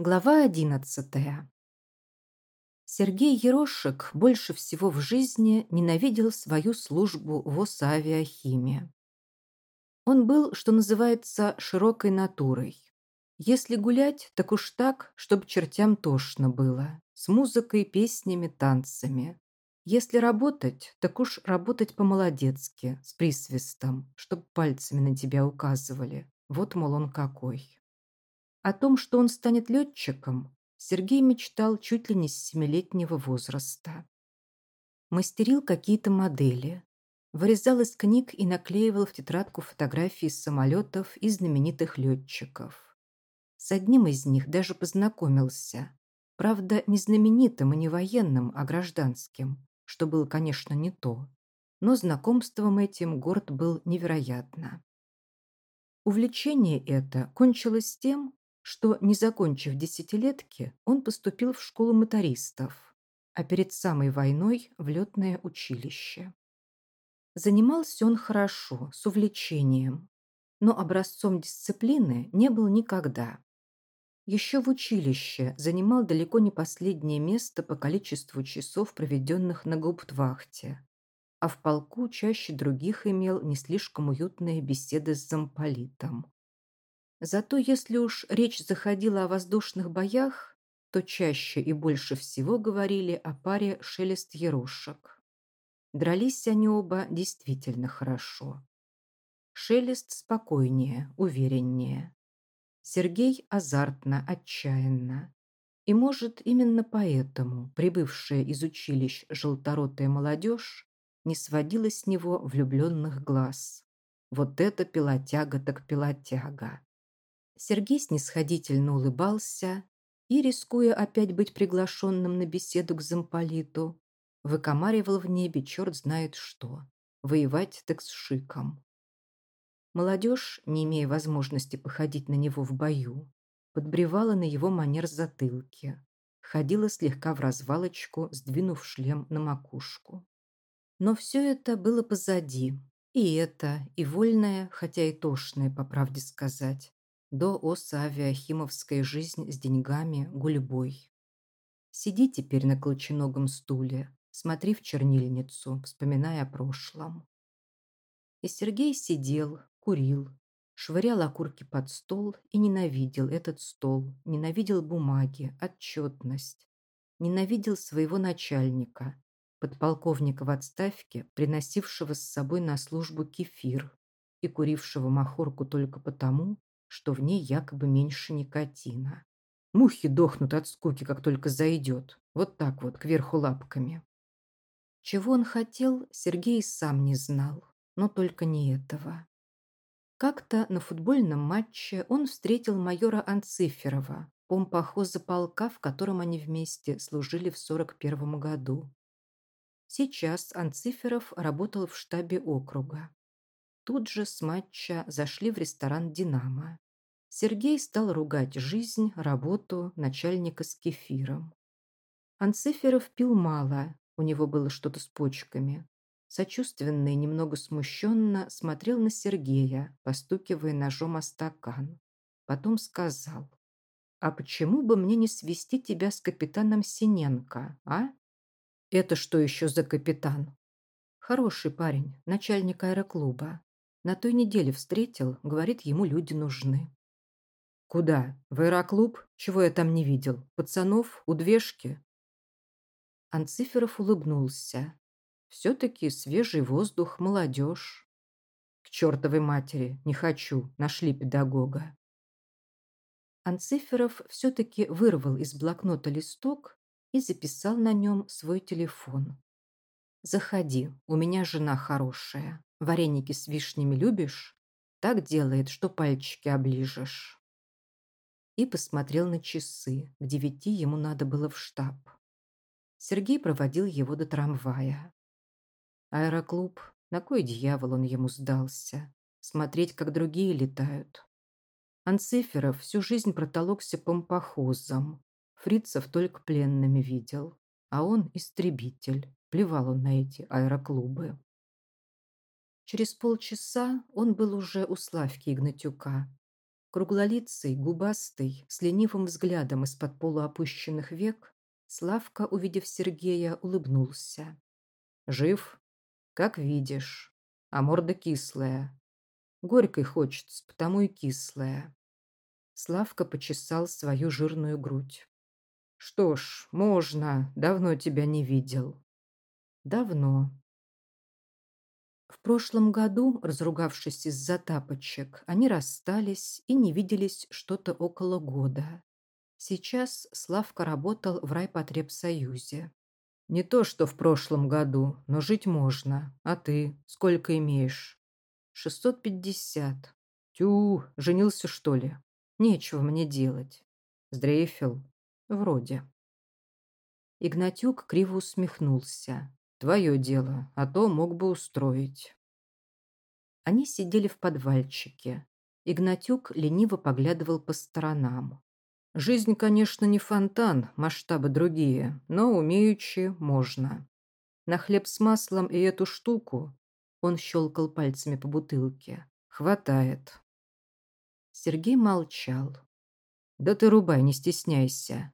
Глава одиннадцатая. Сергей Ерошек больше всего в жизни ненавидел свою службу в Осавиахиме. Он был, что называется, широкой натурой. Если гулять, так уж так, чтобы чертям тошно было, с музыкой, песнями, танцами. Если работать, так уж работать по-молодецки, с присвистом, чтоб пальцами на тебя указывали. Вот, мол, он какой. О том, что он станет летчиком, Сергей мечтал чуть ли не с семилетнего возраста. Мастерил какие-то модели, вырезал из книг и наклеивал в тетрадку фотографии самолетов и знаменитых летчиков. С одним из них даже познакомился. Правда, не знаменитым и не военным, а гражданским, что было, конечно, не то. Но знакомством этим город был невероятно. Увлечение это кончилось тем, что, не закончив десятилетки, он поступил в школу мотористов, а перед самой войной в летное училище. Занимался он хорошо, с увлечением, но образцом дисциплины не был никогда. Еще в училище занимал далеко не последнее место по количеству часов, проведенных на гауптвахте, а в полку чаще других имел не слишком уютные беседы с замполитом. Зато если уж речь заходила о воздушных боях, то чаще и больше всего говорили о паре шелест-ерошек. Дрались они оба действительно хорошо. Шелест спокойнее, увереннее. Сергей азартно, отчаянно. И, может, именно поэтому прибывшая из училищ желторотая молодежь не сводила с него влюбленных глаз. Вот это пилотяга так пилотяга. Сергей снисходительно улыбался и, рискуя опять быть приглашенным на беседу к замполиту, выкомаривал в небе черт знает что. Воевать так с шиком. Молодежь, не имея возможности походить на него в бою, подбревала на его манер затылки, ходила слегка в развалочку, сдвинув шлем на макушку. Но все это было позади, и это, и вольное, хотя и тошное, по правде сказать, до оса авиахимовской жизнь с деньгами гульбой. Сиди теперь на колченогом стуле, смотри в чернильницу, вспоминая о прошлом. И Сергей сидел, курил, швырял окурки под стол и ненавидел этот стол, ненавидел бумаги, отчетность, ненавидел своего начальника, подполковника в отставке, приносившего с собой на службу кефир и курившего махорку только потому, что в ней якобы меньше никотина. Мухи дохнут от скуки, как только зайдет. Вот так вот, кверху лапками. Чего он хотел, Сергей сам не знал, но только не этого. Как-то на футбольном матче он встретил майора Анциферова, помпохоза полка, в котором они вместе служили в 41 году. Сейчас Анциферов работал в штабе округа. Тут же с матча зашли в ресторан «Динамо». Сергей стал ругать жизнь, работу, начальника с кефиром. Анциферов пил мало, у него было что-то с почками. Сочувственно и немного смущенно смотрел на Сергея, постукивая ножом о стакан. Потом сказал, «А почему бы мне не свести тебя с капитаном Синенко, а?» «Это что еще за капитан?» «Хороший парень, начальник аэроклуба. На той неделе встретил, говорит, ему люди нужны. Куда? В аэроклуб? Чего я там не видел? Пацанов? Удвежки? Анциферов улыбнулся. Все-таки свежий воздух, молодежь. К чертовой матери, не хочу, нашли педагога. Анциферов все-таки вырвал из блокнота листок и записал на нем свой телефон. «Заходи, у меня жена хорошая. Вареники с вишнями любишь? Так делает, что пальчики оближешь». И посмотрел на часы. К девяти ему надо было в штаб. Сергей проводил его до трамвая. Аэроклуб, на кой дьявол он ему сдался? Смотреть, как другие летают. Анциферов всю жизнь протолокся помпохозом. Фрицев только пленными видел. А он истребитель. Плевал он на эти аэроклубы. Через полчаса он был уже у Славки Игнатюка. Круглолицый, губастый, с ленивым взглядом из-под полуопущенных век, Славка, увидев Сергея, улыбнулся. «Жив? Как видишь. А морда кислая. Горькой хочется, потому и кислая». Славка почесал свою жирную грудь. «Что ж, можно. Давно тебя не видел». «Давно», в прошлом году, разругавшись из-за тапочек, они расстались и не виделись что-то около года. Сейчас Славка работал в райпотребсоюзе. «Не то, что в прошлом году, но жить можно. А ты сколько имеешь?» «Шестьсот пятьдесят». «Тю, женился, что ли?» «Нечего мне делать». «Сдрейфил?» «Вроде». Игнатюк криво усмехнулся. Твое дело, а то мог бы устроить. Они сидели в подвальчике. Игнатюк лениво поглядывал по сторонам. Жизнь, конечно, не фонтан, масштабы другие, но умеючи можно. На хлеб с маслом и эту штуку он щелкал пальцами по бутылке. Хватает. Сергей молчал. «Да ты рубай, не стесняйся.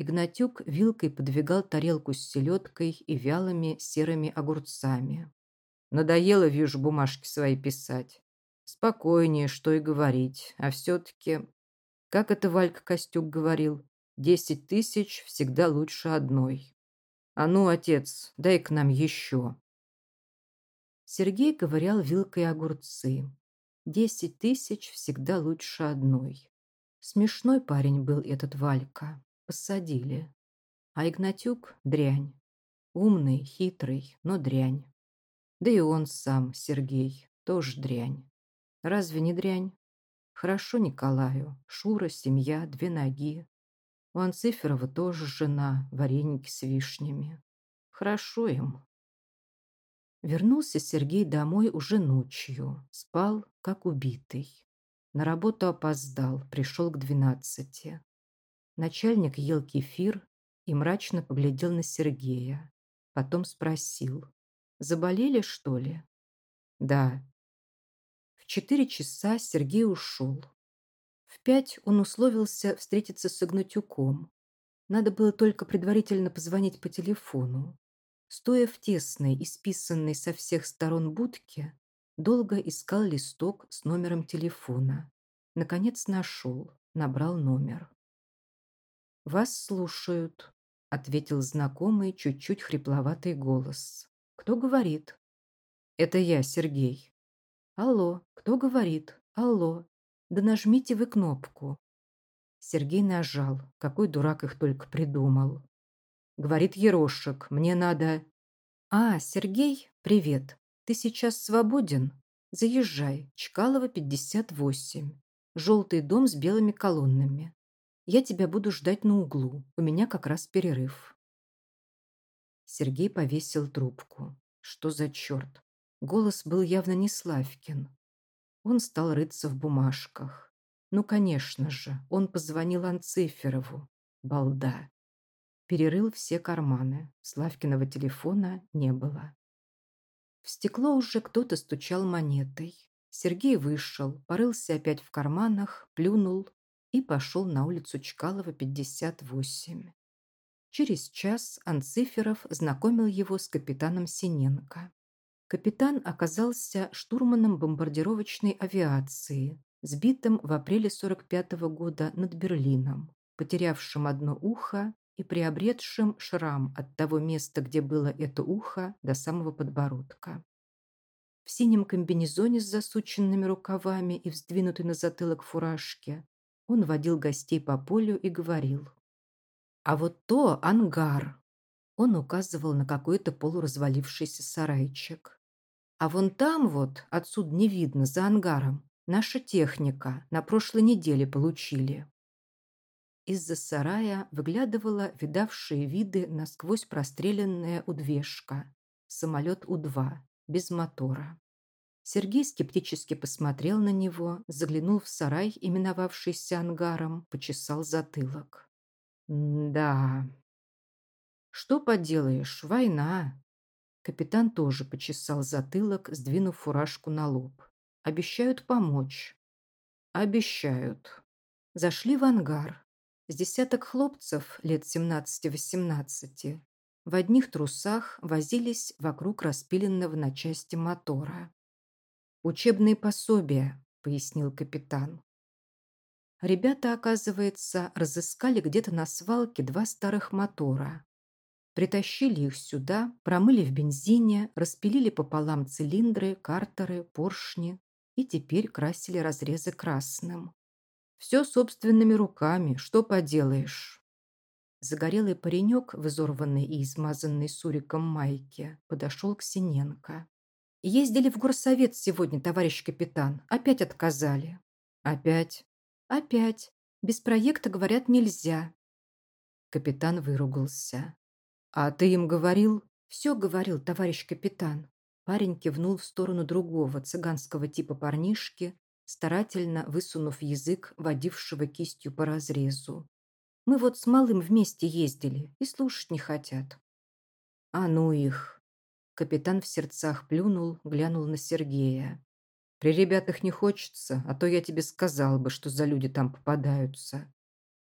Игнатюк вилкой подвигал тарелку с селедкой и вялыми серыми огурцами. Надоело, вижу, бумажки свои писать. Спокойнее, что и говорить. А все-таки, как это Валька Костюк говорил, десять тысяч всегда лучше одной. А ну, отец, дай к нам еще. Сергей ковырял вилкой огурцы. Десять тысяч всегда лучше одной. Смешной парень был этот Валька. Посадили. А Игнатюк – дрянь. Умный, хитрый, но дрянь. Да и он сам, Сергей, тоже дрянь. Разве не дрянь? Хорошо Николаю. Шура, семья, две ноги. У Анциферова тоже жена, вареники с вишнями. Хорошо им. Вернулся Сергей домой уже ночью. Спал, как убитый. На работу опоздал, пришел к двенадцати. Начальник ел кефир и мрачно поглядел на Сергея. Потом спросил. «Заболели, что ли?» «Да». В четыре часа Сергей ушел. В пять он условился встретиться с Игнатюком. Надо было только предварительно позвонить по телефону. Стоя в тесной, исписанной со всех сторон будке, долго искал листок с номером телефона. Наконец нашел, набрал номер. «Вас слушают», — ответил знакомый, чуть-чуть хрипловатый голос. «Кто говорит?» «Это я, Сергей». «Алло, кто говорит? Алло. Да нажмите вы кнопку». Сергей нажал. Какой дурак их только придумал. Говорит Ерошек, мне надо... «А, Сергей, привет. Ты сейчас свободен? Заезжай. Чкалова, 58. Желтый дом с белыми колоннами. Я тебя буду ждать на углу. У меня как раз перерыв. Сергей повесил трубку. Что за черт? Голос был явно не Славкин. Он стал рыться в бумажках. Ну, конечно же, он позвонил Анциферову. Балда. Перерыл все карманы. Славкиного телефона не было. В стекло уже кто-то стучал монетой. Сергей вышел, порылся опять в карманах, плюнул и пошел на улицу Чкалова, 58. Через час Анциферов знакомил его с капитаном Синенко. Капитан оказался штурманом бомбардировочной авиации, сбитым в апреле 45 -го года над Берлином, потерявшим одно ухо и приобретшим шрам от того места, где было это ухо, до самого подбородка. В синем комбинезоне с засученными рукавами и вздвинутой на затылок фуражке он водил гостей по полю и говорил. «А вот то ангар!» Он указывал на какой-то полуразвалившийся сарайчик. «А вон там вот, отсюда не видно, за ангаром, наша техника на прошлой неделе получили». Из-за сарая выглядывала видавшие виды насквозь простреленная удвежка. Самолет У-2, без мотора. Сергей скептически посмотрел на него, заглянул в сарай, именовавшийся ангаром, почесал затылок. «Да...» «Что поделаешь, война...» Капитан тоже почесал затылок, сдвинув фуражку на лоб. «Обещают помочь». Обещают. Зашли в ангар. С десяток хлопцев лет 17-18 в одних трусах возились вокруг распиленного на части мотора. «Учебные пособия», — пояснил капитан. Ребята, оказывается, разыскали где-то на свалке два старых мотора. Притащили их сюда, промыли в бензине, распилили пополам цилиндры, картеры, поршни и теперь красили разрезы красным. Все собственными руками, что поделаешь. Загорелый паренек в изорванной и измазанной суриком майке подошел к Синенко. «Ездили в горсовет сегодня, товарищ капитан. Опять отказали». «Опять?» «Опять. Без проекта, говорят, нельзя». Капитан выругался. «А ты им говорил?» «Все говорил, товарищ капитан». Парень кивнул в сторону другого, цыганского типа парнишки, старательно высунув язык, водившего кистью по разрезу. Мы вот с малым вместе ездили и слушать не хотят. А ну их. Капитан в сердцах плюнул, глянул на Сергея. При ребятах не хочется, а то я тебе сказал бы, что за люди там попадаются.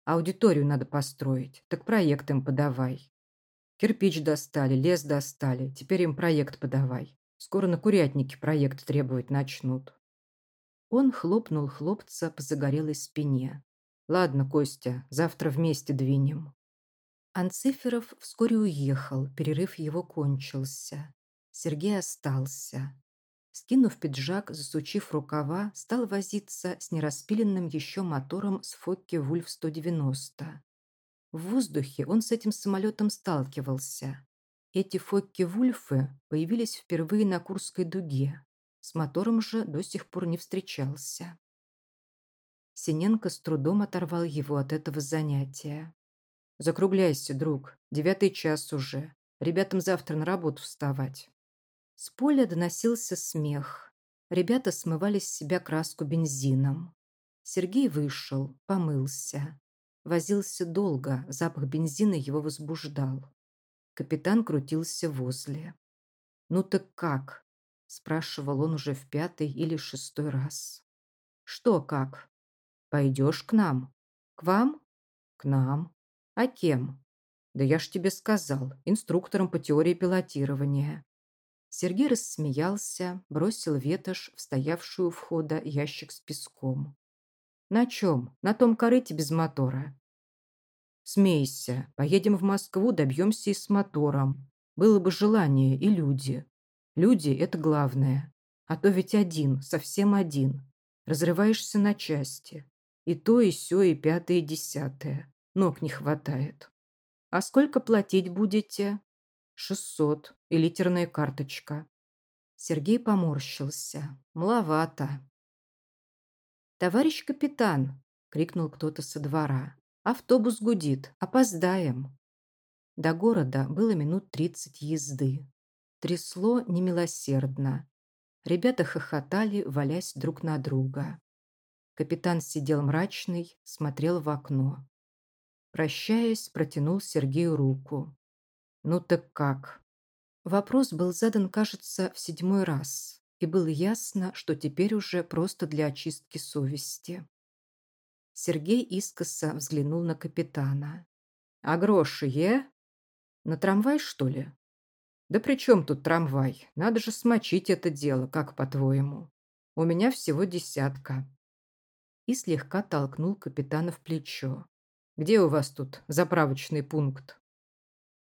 Аудиторию надо построить, так проект им подавай. Кирпич достали, лес достали, теперь им проект подавай. Скоро на курятнике проект требовать начнут. Он хлопнул хлопца по загорелой спине. Ладно, Костя, завтра вместе двинем. Анциферов вскоре уехал, перерыв его кончился. Сергей остался. Скинув пиджак, засучив рукава, стал возиться с нераспиленным еще мотором с Фокки Вульф-190. В воздухе он с этим самолетом сталкивался. Эти Фокки-Вульфы появились впервые на Курской дуге. С мотором же до сих пор не встречался. Синенко с трудом оторвал его от этого занятия. «Закругляйся, друг. Девятый час уже. Ребятам завтра на работу вставать». С поля доносился смех. Ребята смывали с себя краску бензином. Сергей вышел, помылся. Возился долго, запах бензина его возбуждал. Капитан крутился возле. «Ну так как?» – спрашивал он уже в пятый или шестой раз. «Что как?» Пойдешь к нам? К вам? К нам. А кем? Да я ж тебе сказал, инструктором по теории пилотирования. Сергей рассмеялся, бросил ветошь в стоявшую у входа ящик с песком. На чем? На том корыте без мотора. Смейся. Поедем в Москву, добьемся и с мотором. Было бы желание и люди. Люди – это главное. А то ведь один, совсем один. Разрываешься на части. И то, и сё, и пятое, и десятое. Ног не хватает. А сколько платить будете? Шестьсот. И литерная карточка. Сергей поморщился. Мловато. «Товарищ капитан!» — крикнул кто-то со двора. «Автобус гудит. Опоздаем!» До города было минут тридцать езды. Трясло немилосердно. Ребята хохотали, валясь друг на друга. Капитан сидел мрачный, смотрел в окно. Прощаясь, протянул Сергею руку. «Ну так как?» Вопрос был задан, кажется, в седьмой раз, и было ясно, что теперь уже просто для очистки совести. Сергей искоса взглянул на капитана. «А гроши е? На трамвай, что ли?» «Да при чем тут трамвай? Надо же смочить это дело, как по-твоему? У меня всего десятка и слегка толкнул капитана в плечо. «Где у вас тут заправочный пункт?»